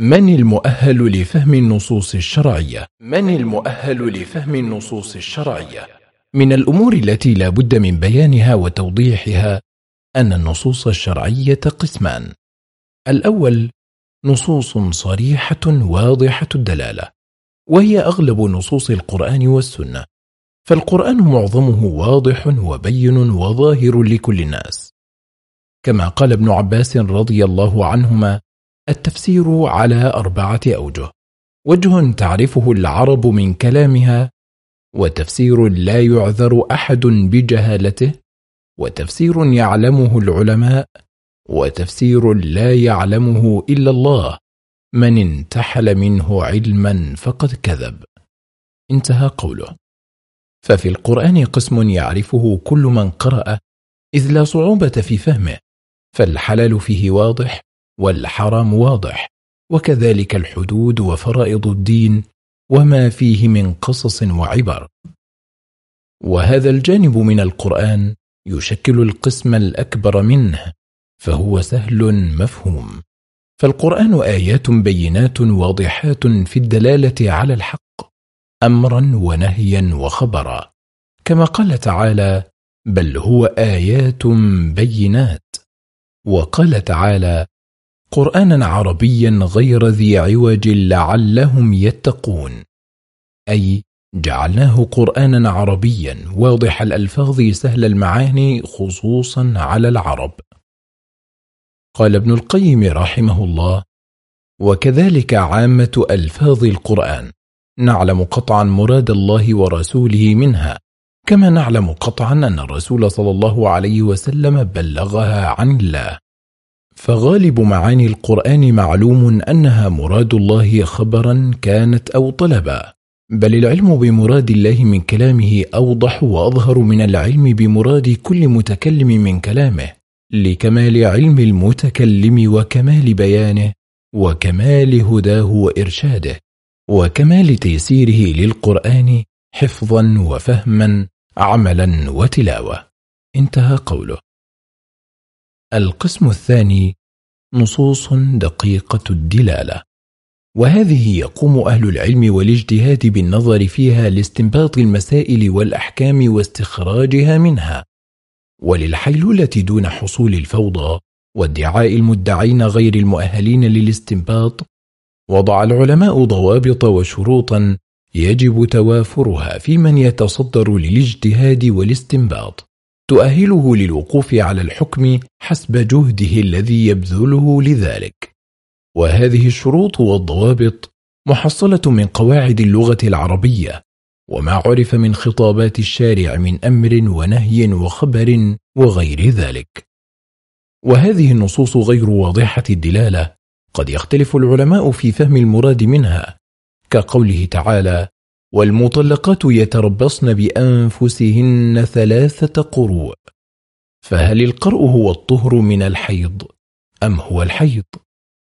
من المؤهل لفهم النصوص الشرعية؟ من المؤهل لفهم النصوص الشرعية؟ من الأمور التي لا بد من بيانها وتوضيحها أن النصوص الشرعية قسمان الأول نصوص صريحة واضحة الدلالة وهي أغلب نصوص القرآن والسنة فالقرآن معظمه واضح وبين وظاهر لكل الناس كما قال ابن عباس رضي الله عنهما التفسير على أربعة أوجه. وجه تعرفه العرب من كلامها وتفسير لا يعذر أحد بجهالته وتفسير يعلمه العلماء وتفسير لا يعلمه إلا الله. من انتحل منه علما فقد كذب. انتهى قوله. ففي القرآن قسم يعرفه كل من قرأ إذ لا صعوبة في فهمه فالحلال فيه واضح والحرام واضح. وكذلك الحدود وفرائض الدين وما فيه من قصص وعبر. وهذا الجانب من القرآن يشكل القسم الأكبر منه فهو سهل مفهوم. فالقرآن آيات بينات واضحات في الدلالة على الحق أمرا ونهيا وخبرا. كما قال تعالى بل هو آيات بينات وقال تعالى قرآنا عربيا غير ذي عوج لعلهم يتقون. أي جعلناه قرآنا عربيا. واضح الألفاظ سهل المعاني خصوصا على العرب. قال ابن القيم رحمه الله وكذلك عامة ألفاظ القرآن. نعلم قطعا مراد الله ورسوله منها. كما نعلم قطعا أن الرسول صلى الله عليه وسلم بلغها عن الله. فغالب معاني القرآن معلوم أنها مراد الله خبرا كانت أو طلبا بل العلم بمراد الله من كلامه أوضح وأظهر من العلم بمراد كل متكلم من كلامه لكمال علم المتكلم وكمال بيانه وكمال هداه وإرشاده وكمال تيسيره للقرآن حفظا وفهما عملا وتلاوة. انتهى قوله. القسم الثاني نصوص دقيقة الدلالة. وهذه يقوم أهل العلم والاجتهاد بالنظر فيها لاستنباط المسائل والأحكام واستخراجها منها. وللحيلولة دون حصول الفوضى وادعاء المدعين غير المؤهلين للاستنباط وضع العلماء ضوابط وشروطا يجب توافرها في من يتصدر للاجتهاد والاستنباط. تؤهله للوقوف على الحكم حسب جهده الذي يبذله لذلك. وهذه الشروط والضوابط محصلة من قواعد اللغة العربية وما عرف من خطابات الشارع من أمر ونهي وخبر وغير ذلك. وهذه النصوص غير واضحة الدلالة قد يختلف العلماء في فهم المراد منها كقوله تعالى والمطلقات يتربصن بأنفسهن ثلاثة قروء. فهل القرء هو الطهر من الحيض أم هو الحيض؟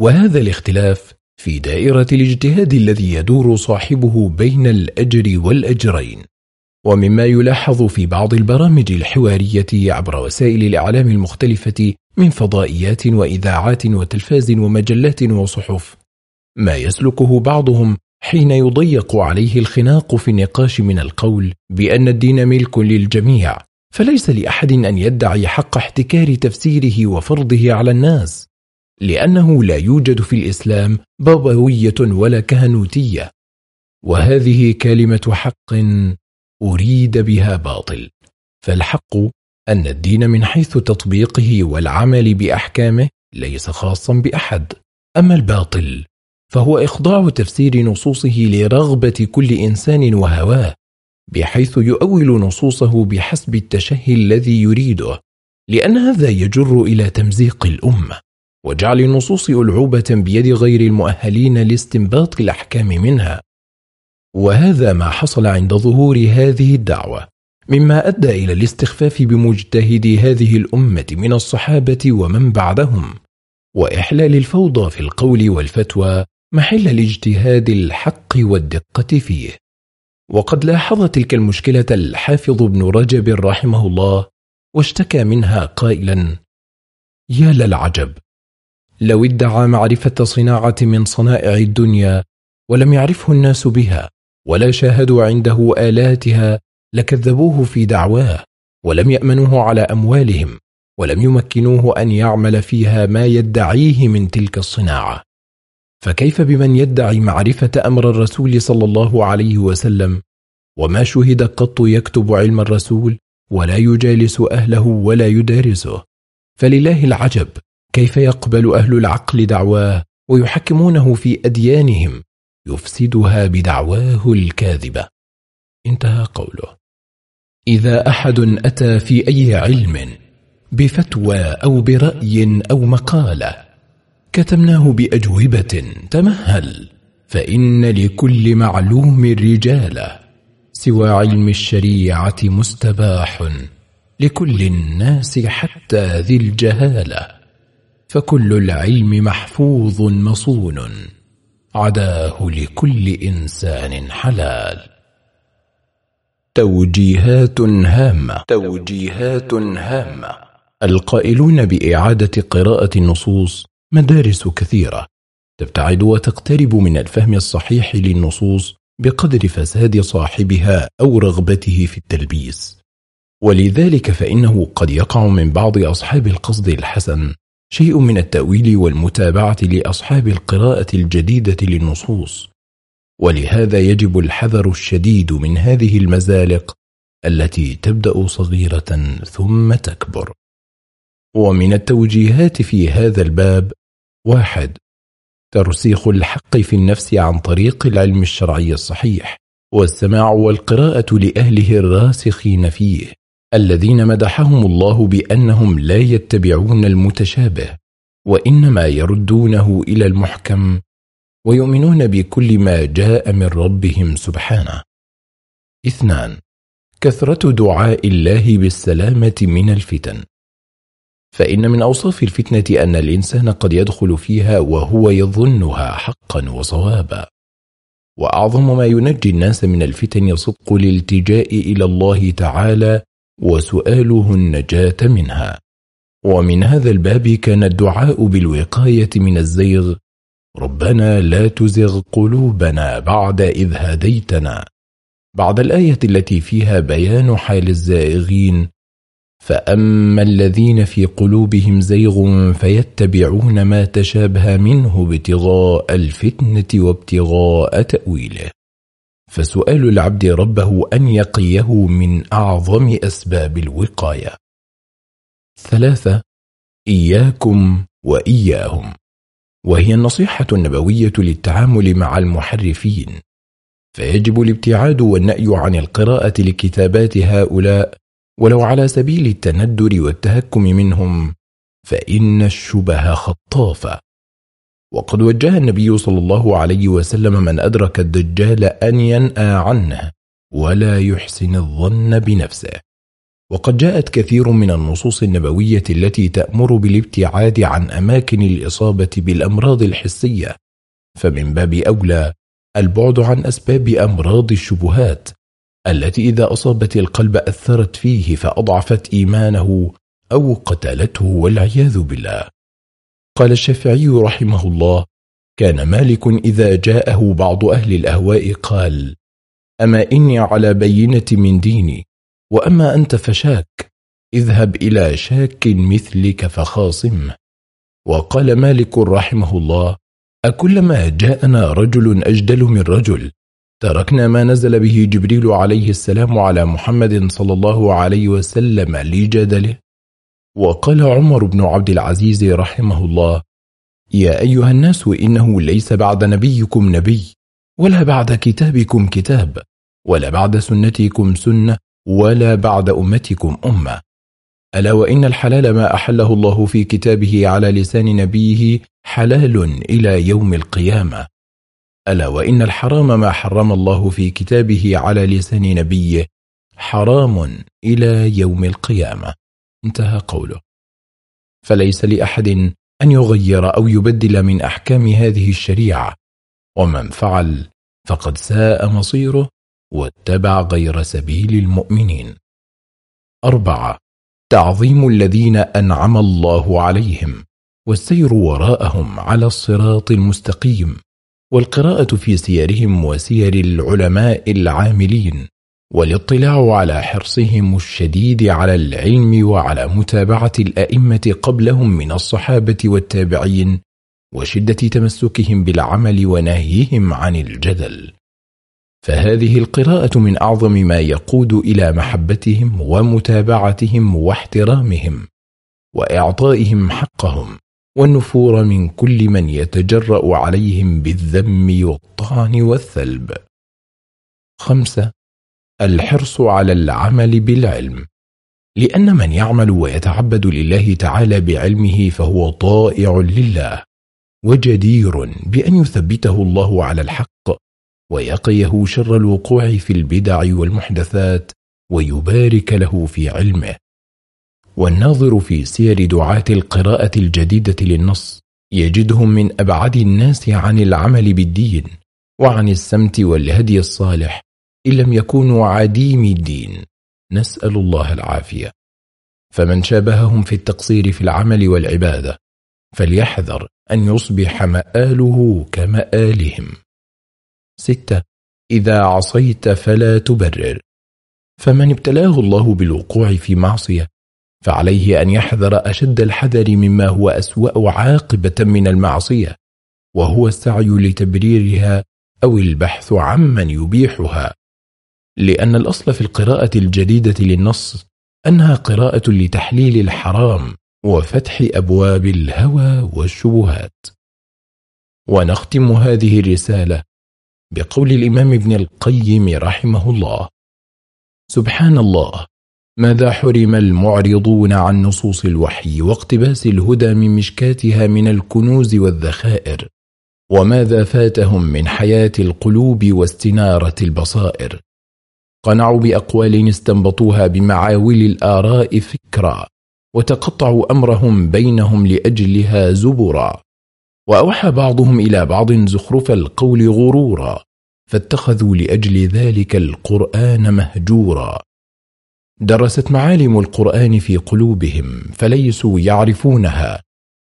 وهذا الاختلاف في دائرة الاجتهاد الذي يدور صاحبه بين الأجر والأجرين. ومما يلاحظ في بعض البرامج الحوارية عبر وسائل الإعلام المختلفة من فضائيات وإذاعات وتلفاز ومجلات وصحف. ما يسلكه بعضهم حين يضيق عليه الخناق في النقاش من القول بأن الدين ملك للجميع فليس لأحد أن يدعي حق احتكار تفسيره وفرضه على الناس لأنه لا يوجد في الإسلام بابوية ولا كهنوتية وهذه كلمة حق أريد بها باطل فالحق أن الدين من حيث تطبيقه والعمل بأحكامه ليس خاصا بأحد أما الباطل فهو إخضاع تفسير نصوصه لرغبة كل إنسان وهواه بحيث يؤول نصوصه بحسب التشهي الذي يريده لأن هذا يجر إلى تمزيق الأمة. وجعل النصوص ألعوبة بيد غير المؤهلين لاستنباط الأحكام منها. وهذا ما حصل عند ظهور هذه الدعوة مما أدى إلى الاستخفاف بمجتهد هذه الأمة من الصحابة ومن بعدهم وإحلال الفوضى في القول والفتوى محل الاجتهاد الحق والدقة فيه. وقد لاحظ تلك المشكلة الحافظ ابن رجب رحمه الله واشتكى منها قائلا يا للعجب لو ادعى معرفة صناعة من صنائع الدنيا ولم يعرفه الناس بها ولا شاهدوا عنده آلاتها لكذبوه في دعواه ولم يأمنوه على أموالهم ولم يمكنوه أن يعمل فيها ما يدعيه من تلك الصناعة. فكيف بمن يدعي معرفة أمر الرسول صلى الله عليه وسلم؟ وما شهد قط يكتب علم الرسول ولا يجالس أهله ولا يدارسه فلله العجب كيف يقبل أهل العقل دعواه ويحكمونه في أديانهم؟ يفسدها بدعواه الكاذبة. انتهى قوله. إذا أحد أتى في أي علم بفتوى أو برأي أو مقالة كتمناه بأجوبة تمهل فإن لكل معلوم رجاله سوى علم الشريعة مستباح لكل الناس حتى ذي الجهالة فكل العلم محفوظ مصون عداه لكل إنسان حلال. توجيهات هامة توجيهات هامة القائلون بإعادة قراءة النصوص مدارس كثيرة تبتعد وتقترب من الفهم الصحيح للنصوص بقدر فساد صاحبها أو رغبته في التلبيس. ولذلك فإنه قد يقع من بعض أصحاب القصد الحسن شيء من التأويل والمتابعة لأصحاب القراءة الجديدة للنصوص. ولهذا يجب الحذر الشديد من هذه المزالق التي تبدأ صغيرة ثم تكبر. ومن التوجيهات في هذا الباب واحد ترسيخ الحق في النفس عن طريق العلم الشرعي الصحيح والسماع والقراءة لأهله الراسخين فيه الذين مدحهم الله بأنهم لا يتبعون المتشابه وإنما يردونه إلى المحكم ويؤمنون بكل ما جاء من ربهم سبحانه. اثنان كثرة دعاء الله بالسلامة من الفتن. فإن من أوصاف الفتنة أن الإنسان قد يدخل فيها وهو يظنها حقا وصوابا. وأعظم ما ينجي الناس من الفتن صدق الالتجاء إلى الله تعالى وسؤاله النجاة منها. ومن هذا الباب كان الدعاء بالوقاية من الزيغ ربنا لا تزغ قلوبنا بعد إذ هديتنا. بعد الآية التي فيها بيان حال الزائغين فأما الذين في قلوبهم زيغ فيتبعون ما تشابه منه ابتغاء الفتنة وابتغاء تأويله فسؤال العبد ربه أن يقيه من أعظم أسباب الوقاية ثلاثة إياكم وإياهم وهي النصيحة النبوية للتعامل مع المحرفين فيجب الابتعاد والنأي عن القراءة لكتابات هؤلاء ولو على سبيل التندر والتهكم منهم فإن الشبه خطافة. وقد وجه النبي صلى الله عليه وسلم من أدرك الدجال أن ينأى عنه ولا يحسن الظن بنفسه. وقد جاءت كثير من النصوص النبوية التي تأمر بالابتعاد عن أماكن الإصابة بالأمراض الحسية. فمن باب أولى البعد عن أسباب أمراض الشبهات. التي إذا أصابت القلب أثرت فيه فأضعفت إيمانه أو قتلته والعياذ بالله. قال الشافعي رحمه الله كان مالك إذا جاءه بعض أهل الأهواء قال أما إني على بينة من ديني وأما أنت فشاك اذهب إلى شاك مثلك فخاصمه. وقال مالك رحمه الله أكلما جاءنا رجل أجدل من رجل تركنا ما نزل به جبريل عليه السلام على محمد صلى الله عليه وسلم لجدله وقال عمر بن عبد العزيز رحمه الله يا أيها الناس إنه ليس بعد نبيكم نبي ولا بعد كتابكم كتاب ولا بعد سنتكم سنة ولا بعد أمتكم أمة. ألا وإن الحلال ما أحله الله في كتابه على لسان نبيه حلال إلى يوم القيامة. ألا وإن الحرام ما حرم الله في كتابه على لسان نبيه حرام إلى يوم القيامة. انتهى قوله. فليس لأحد أن يغير أو يبدل من أحكام هذه الشريعة. ومن فعل فقد ساء مصيره واتبع غير سبيل المؤمنين. أربعة. تعظيم الذين أنعم الله عليهم والسير وراءهم على الصراط المستقيم. والقراءة في سيرهم وسير العلماء العاملين والاطلاع على حرصهم الشديد على العلم وعلى متابعة الأئمة قبلهم من الصحابة والتابعين وشدة تمسكهم بالعمل ونهيهم عن الجدل. فهذه القراءة من أعظم ما يقود إلى محبتهم ومتابعتهم واحترامهم وإعطائهم حقهم. والنفور من كل من يتجرأ عليهم بالذم والطعن والثلب. خمسة الحرص على العمل بالعلم. لأن من يعمل ويتعبد لله تعالى بعلمه فهو طائع لله وجدير بأن يثبته الله على الحق ويقيه شر الوقوع في البدع والمحدثات ويبارك له في علمه. والناظر في سير دعاة القراءة الجديدة للنص يجدهم من أبعد الناس عن العمل بالدين وعن السمت والهدي الصالح إن لم يكونوا عديم الدين. نسأل الله العافية. فمن شابههم في التقصير في العمل والعبادة فليحذر أن يصبح مآله كمآلهم. ستة. إذا عصيت فلا تبرر. فمن ابتلاه الله بالوقوع في معصية فعليه أن يحذر أشد الحذر مما هو أسوأ عاقبة من المعصية وهو السعي لتبريرها أو البحث عمن يبيحها. لأن الأصل في القراءة الجديدة للنص أنها قراءة لتحليل الحرام وفتح أبواب الهوى والشبهات. ونختم هذه الرسالة بقول الإمام ابن القيم رحمه الله سبحان الله ماذا حرم المعرضون عن نصوص الوحي واقتباس الهدى من مشكاتها من الكنوز والذخائر؟ وماذا فاتهم من حياة القلوب واستنارة البصائر؟ قنعوا بأقوال استنبطوها بمعاول الآراء فكرا وتقطعوا أمرهم بينهم لأجلها زبرا. وأوحى بعضهم إلى بعض زخرف القول غرورا فاتخذوا لأجل ذلك القرآن مهجورا. درست معالم القرآن في قلوبهم فليسوا يعرفونها.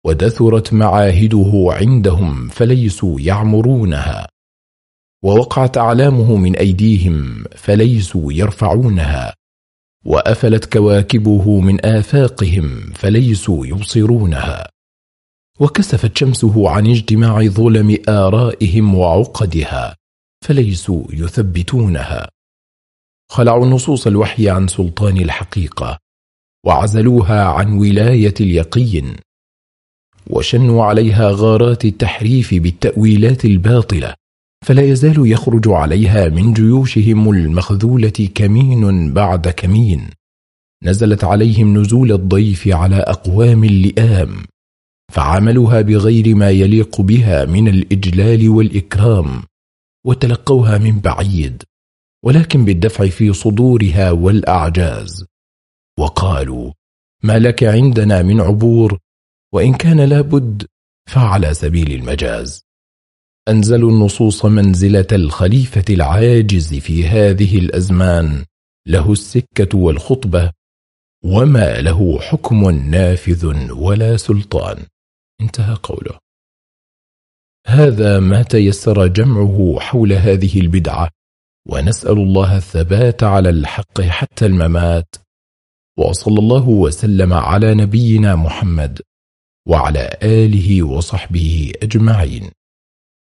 ودثرت معاهده عندهم فليسوا يعمرونها. ووقعت أعلامه من أيديهم فليسوا يرفعونها. وأفلت كواكبه من آفاقهم فليسوا يبصرونها. وكسفت شمسه عن اجتماع ظلم آرائهم وعقدها فليسوا يثبتونها. خلعوا نصوص الوحي عن سلطان الحقيقة وعزلوها عن ولاية اليقين وشنوا عليها غارات التحريف بالتأويلات الباطلة فلا يزال يخرج عليها من جيوشهم المخذولة كمين بعد كمين. نزلت عليهم نزول الضيف على أقوام اللئام فعاملوها بغير ما يليق بها من الإجلال والإكرام وتلقوها من بعيد. ولكن بالدفع في صدورها والأعجاز. وقالوا ما لك عندنا من عبور وإن كان لابد فعلى سبيل المجاز. أنزلوا النصوص منزلة الخليفة العاجز في هذه الأزمان له السكة والخطبة وما له حكم نافذ ولا سلطان. انتهى قوله. هذا ما تيسر جمعه حول هذه البدعة. ونسأل الله الثبات على الحق حتى الممات. وصلى الله وسلم على نبينا محمد وعلى آله وصحبه أجمعين.